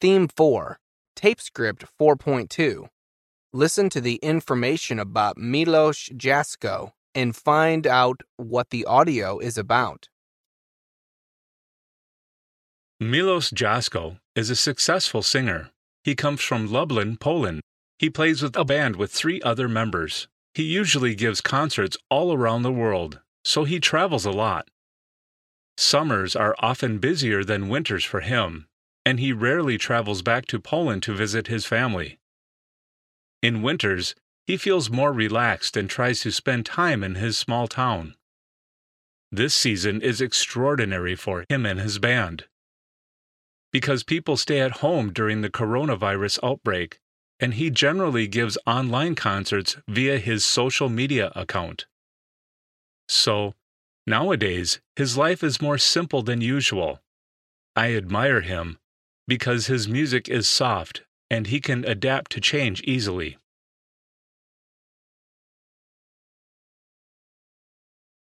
Theme 4, Tape Script 4.2. Listen to the information about Milos Jasko and find out what the audio is about. Milos Jasko is a successful singer. He comes from Lublin, Poland. He plays with a band with three other members. He usually gives concerts all around the world, so he travels a lot. Summers are often busier than winters for him, and he rarely travels back to Poland to visit his family. In winters, he feels more relaxed and tries to spend time in his small town. This season is extraordinary for him and his band. Because people stay at home during the coronavirus outbreak, and he generally gives online concerts via his social media account. So, nowadays, his life is more simple than usual. I admire him because his music is soft and he can adapt to change easily.